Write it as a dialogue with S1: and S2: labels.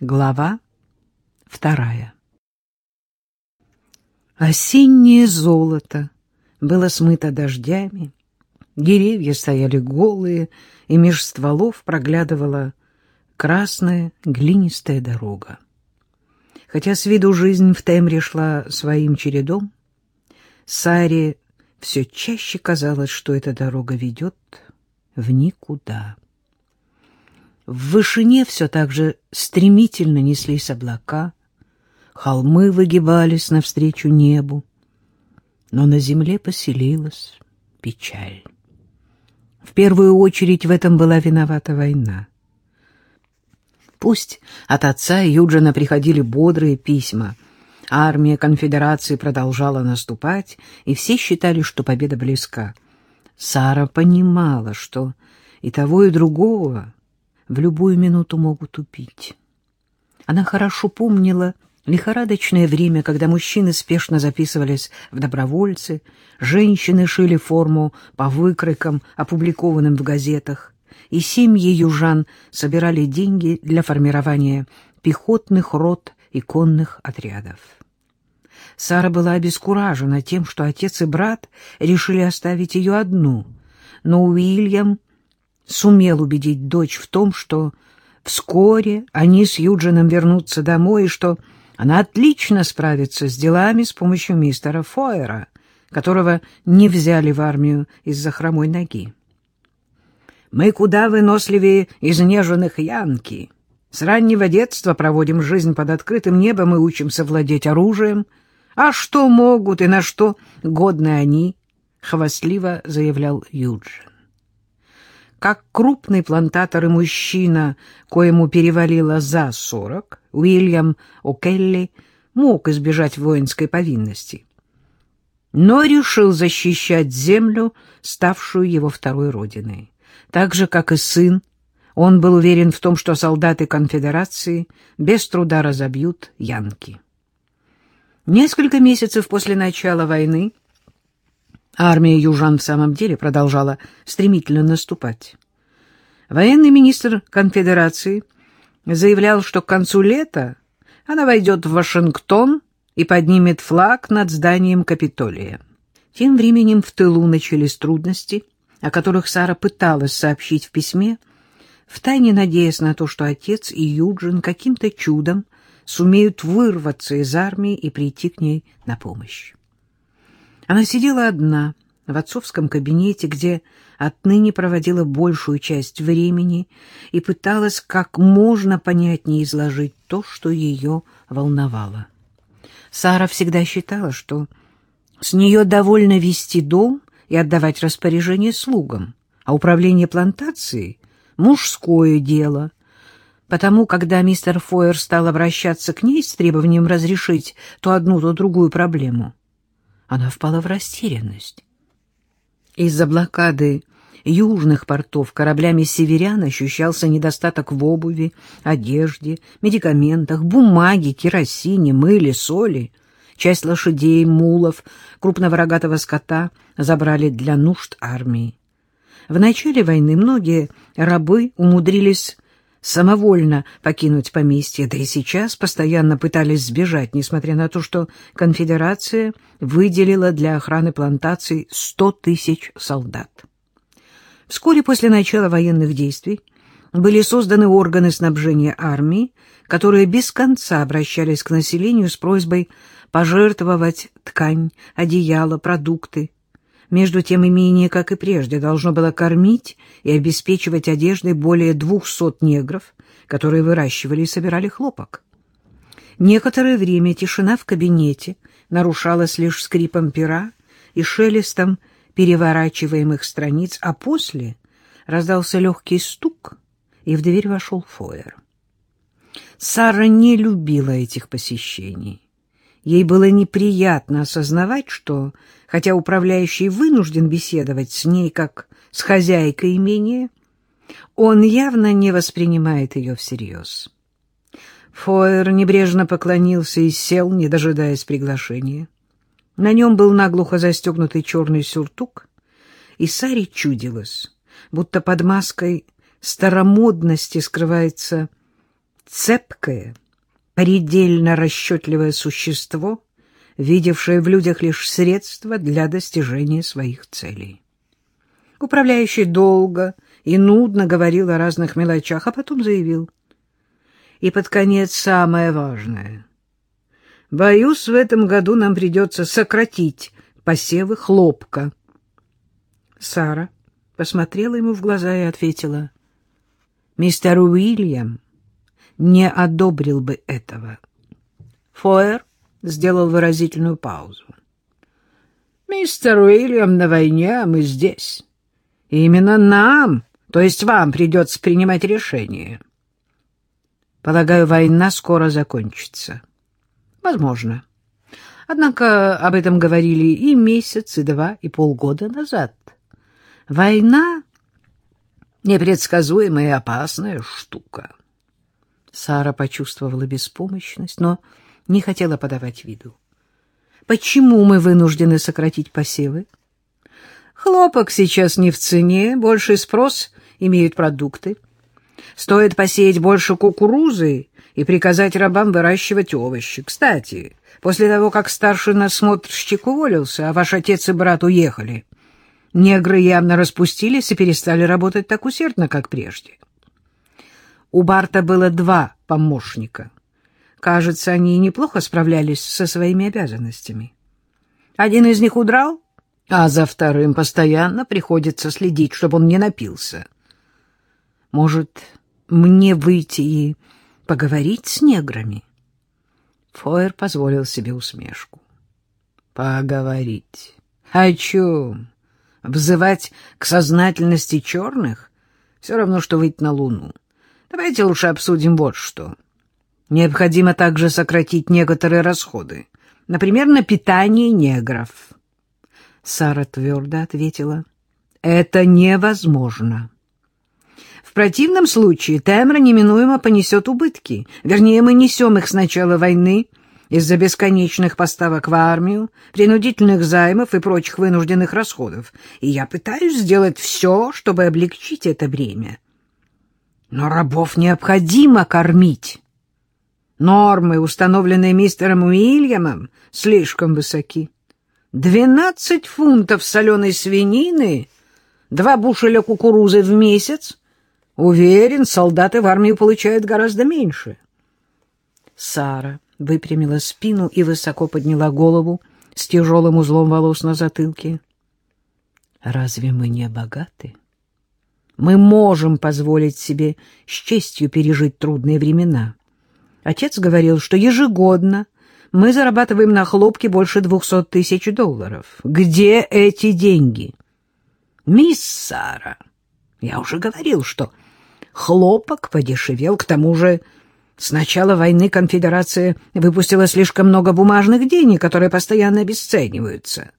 S1: Глава вторая Осеннее золото было смыто дождями, деревья стояли голые, и меж стволов проглядывала красная глинистая дорога. Хотя с виду жизнь в Темре шла своим чередом, Саре все чаще казалось, что эта дорога ведет в никуда. В вышине все так же стремительно неслись облака, холмы выгибались навстречу небу, но на земле поселилась печаль. В первую очередь в этом была виновата война. Пусть от отца Юджина приходили бодрые письма, армия конфедерации продолжала наступать, и все считали, что победа близка. Сара понимала, что и того, и другого в любую минуту могут убить. Она хорошо помнила лихорадочное время, когда мужчины спешно записывались в добровольцы, женщины шили форму по выкройкам, опубликованным в газетах, и семьи южан собирали деньги для формирования пехотных рот и конных отрядов. Сара была обескуражена тем, что отец и брат решили оставить ее одну, но Уильям сумел убедить дочь в том, что вскоре они с Юджином вернутся домой, и что она отлично справится с делами с помощью мистера Фойера, которого не взяли в армию из-за хромой ноги. «Мы куда выносливее изнеженных янки. С раннего детства проводим жизнь под открытым небом и учимся владеть оружием. А что могут и на что годны они?» — хвастливо заявлял Юджин как крупный плантатор и мужчина, коему перевалило за сорок, Уильям О'Келли мог избежать воинской повинности, но решил защищать землю, ставшую его второй родиной. Так же, как и сын, он был уверен в том, что солдаты конфедерации без труда разобьют янки. Несколько месяцев после начала войны Армия южан в самом деле продолжала стремительно наступать. Военный министр конфедерации заявлял, что к концу лета она войдет в Вашингтон и поднимет флаг над зданием Капитолия. Тем временем в тылу начались трудности, о которых Сара пыталась сообщить в письме, втайне надеясь на то, что отец и Юджин каким-то чудом сумеют вырваться из армии и прийти к ней на помощь. Она сидела одна в отцовском кабинете, где отныне проводила большую часть времени и пыталась как можно понятнее изложить то, что ее волновало. Сара всегда считала, что с нее довольно вести дом и отдавать распоряжение слугам, а управление плантацией — мужское дело. Потому, когда мистер Фойер стал обращаться к ней с требованием разрешить то одну, то другую проблему, она впала в растерянность. Из-за блокады южных портов кораблями северян ощущался недостаток в обуви, одежде, медикаментах, бумаге, керосине, мыле, соли. Часть лошадей, мулов, крупного рогатого скота забрали для нужд армии. В начале войны многие рабы умудрились самовольно покинуть поместье, да и сейчас постоянно пытались сбежать, несмотря на то, что конфедерация выделила для охраны плантаций сто тысяч солдат. Вскоре после начала военных действий были созданы органы снабжения армии, которые без конца обращались к населению с просьбой пожертвовать ткань, одеяло, продукты, между тем имение, как и прежде, должно было кормить и обеспечивать одеждой более двухсот негров, которые выращивали и собирали хлопок. Некоторое время тишина в кабинете нарушалась лишь скрипом пера и шелестом переворачиваемых страниц, а после раздался легкий стук, и в дверь вошел Фойер. Сара не любила этих посещений. Ей было неприятно осознавать, что, хотя управляющий вынужден беседовать с ней как с хозяйкой имения, он явно не воспринимает ее всерьез. Фойер небрежно поклонился и сел, не дожидаясь приглашения. На нем был наглухо застегнутый черный сюртук, и Саре чудилось, будто под маской старомодности скрывается Цепкое, предельно расчетливое существо, видевшее в людях лишь средства для достижения своих целей. Управляющий долго и нудно говорил о разных мелочах, а потом заявил. И под конец самое важное. Боюсь, в этом году нам придется сократить посевы хлопка. Сара посмотрела ему в глаза и ответила. Мистер Уильям не одобрил бы этого. Фоер сделал выразительную паузу. «Мистер Уильям на войне, а мы здесь. Именно нам, то есть вам, придется принимать решение. Полагаю, война скоро закончится. Возможно. Однако об этом говорили и месяц, и два, и полгода назад. Война — непредсказуемая и опасная штука». Сара почувствовала беспомощность, но не хотела подавать виду. Почему мы вынуждены сократить посевы? Хлопок сейчас не в цене, больший спрос имеют продукты. Стоит посеять больше кукурузы и приказать рабам выращивать овощи. Кстати, после того, как старший насмотрщик уволился, а ваш отец и брат уехали, негры явно распустились и перестали работать так усердно, как прежде. У Барта было два помощника. Кажется, они неплохо справлялись со своими обязанностями. Один из них удрал, а за вторым постоянно приходится следить, чтобы он не напился. Может, мне выйти и поговорить с неграми? Фойер позволил себе усмешку. Поговорить? О чем? Взывать к сознательности черных? Все равно, что выйти на луну. Давайте лучше обсудим вот что. Необходимо также сократить некоторые расходы, например, на питание негров. Сара твердо ответила, это невозможно. В противном случае Темра неминуемо понесет убытки. Вернее, мы несем их с начала войны из-за бесконечных поставок в армию, принудительных займов и прочих вынужденных расходов. И я пытаюсь сделать все, чтобы облегчить это бремя. Но рабов необходимо кормить. Нормы, установленные мистером Уильямом, слишком высоки. Двенадцать фунтов соленой свинины, два бушеля кукурузы в месяц. Уверен, солдаты в армию получают гораздо меньше. Сара выпрямила спину и высоко подняла голову с тяжелым узлом волос на затылке. «Разве мы не богаты?» Мы можем позволить себе с честью пережить трудные времена. Отец говорил, что ежегодно мы зарабатываем на хлопке больше двухсот тысяч долларов. Где эти деньги? Мисс Сара, я уже говорил, что хлопок подешевел, к тому же с начала войны конфедерация выпустила слишком много бумажных денег, которые постоянно обесцениваются.